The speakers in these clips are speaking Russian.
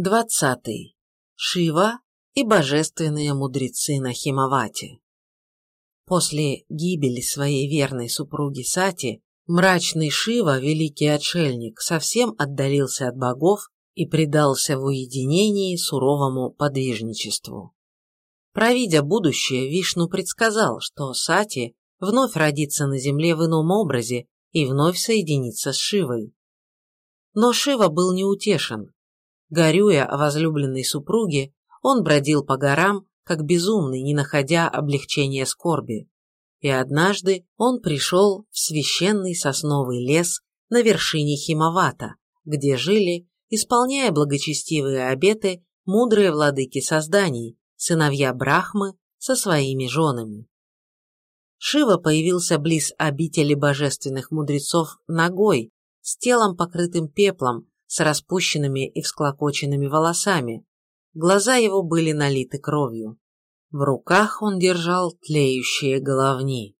Двадцатый. Шива и божественные мудрецы на Химавате. После гибели своей верной супруги Сати, мрачный Шива, великий отшельник, совсем отдалился от богов и предался в уединении суровому подвижничеству. Провидя будущее, Вишну предсказал, что Сати вновь родится на земле в ином образе и вновь соединится с Шивой. Но Шива был неутешен. Горюя о возлюбленной супруге, он бродил по горам, как безумный, не находя облегчения скорби. И однажды он пришел в священный сосновый лес на вершине Химавата, где жили, исполняя благочестивые обеты, мудрые владыки созданий, сыновья Брахмы со своими женами. Шива появился близ обители божественных мудрецов ногой, с телом покрытым пеплом, с распущенными и всклокоченными волосами. Глаза его были налиты кровью. В руках он держал тлеющие головни.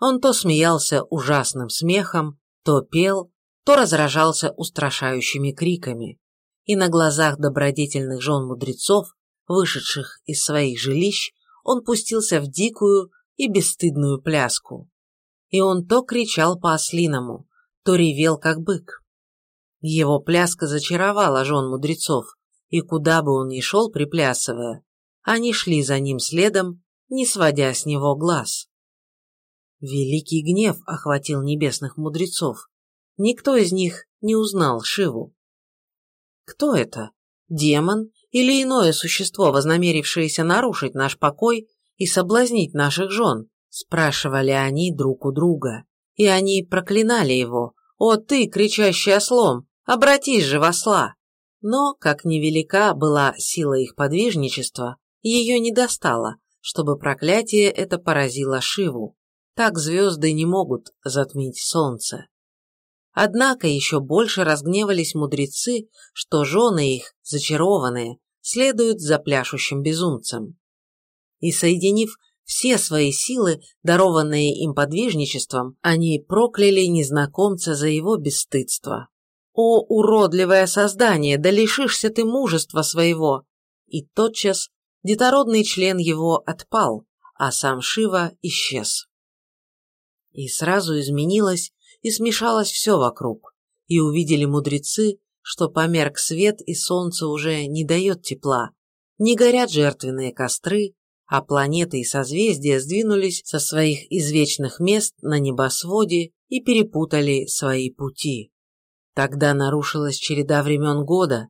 Он то смеялся ужасным смехом, то пел, то разражался устрашающими криками. И на глазах добродетельных жен мудрецов, вышедших из своих жилищ, он пустился в дикую и бесстыдную пляску. И он то кричал по-ослиному, то ревел, как бык. Его пляска зачаровала жен мудрецов, и куда бы он ни шел, приплясывая, они шли за ним следом, не сводя с него глаз. Великий гнев охватил небесных мудрецов. Никто из них не узнал Шиву. Кто это? Демон или иное существо, вознамерившееся нарушить наш покой и соблазнить наших жен? Спрашивали они друг у друга. И они проклинали его. «О ты, кричащий ослом, обратись же в осла!» Но, как невелика была сила их подвижничества, ее не достало, чтобы проклятие это поразило Шиву. Так звезды не могут затмить солнце. Однако еще больше разгневались мудрецы, что жены их, зачарованные, следуют за пляшущим безумцем. И соединив все свои силы, дарованные им подвижничеством, они прокляли незнакомца за его бесстыдство. «О, уродливое создание, да лишишься ты мужества своего!» И тотчас детородный член его отпал, а сам Шива исчез. И сразу изменилось и смешалось все вокруг, и увидели мудрецы, что померк свет и солнце уже не дает тепла, не горят жертвенные костры, а планеты и созвездия сдвинулись со своих извечных мест на небосводе и перепутали свои пути. Тогда нарушилась череда времен года,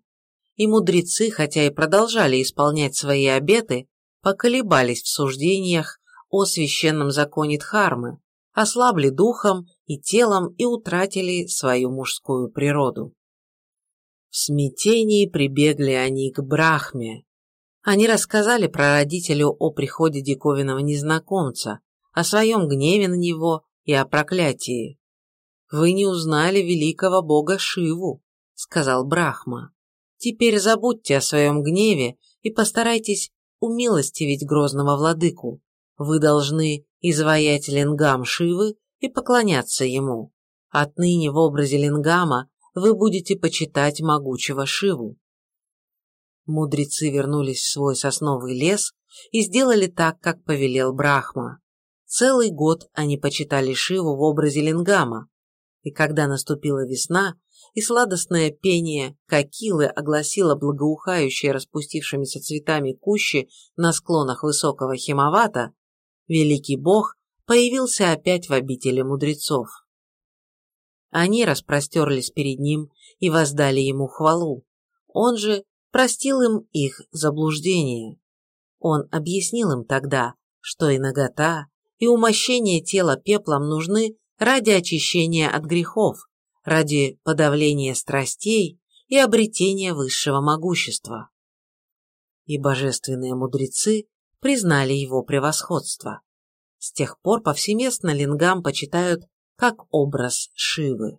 и мудрецы, хотя и продолжали исполнять свои обеты, поколебались в суждениях о священном законе Дхармы, ослабли духом и телом и утратили свою мужскую природу. В смятении прибегли они к Брахме, они рассказали прародителю о приходе диковинного незнакомца, о своем гневе на него и о проклятии. «Вы не узнали великого бога Шиву», — сказал Брахма. «Теперь забудьте о своем гневе и постарайтесь умилостивить грозного владыку. Вы должны изваять лингам Шивы и поклоняться ему. Отныне в образе лингама вы будете почитать могучего Шиву. Мудрецы вернулись в свой сосновый лес и сделали так, как повелел Брахма. Целый год они почитали Шиву в образе лингама, и когда наступила весна, и сладостное пение кокилы огласило благоухающие распустившимися цветами кущи на склонах высокого Химавата, великий бог появился опять в обители мудрецов. Они распростерлись перед ним и воздали ему хвалу. Он же простил им их заблуждение. Он объяснил им тогда, что и нагота, и умощение тела пеплом нужны ради очищения от грехов, ради подавления страстей и обретения высшего могущества. И божественные мудрецы признали его превосходство. С тех пор повсеместно лингам почитают как образ Шивы.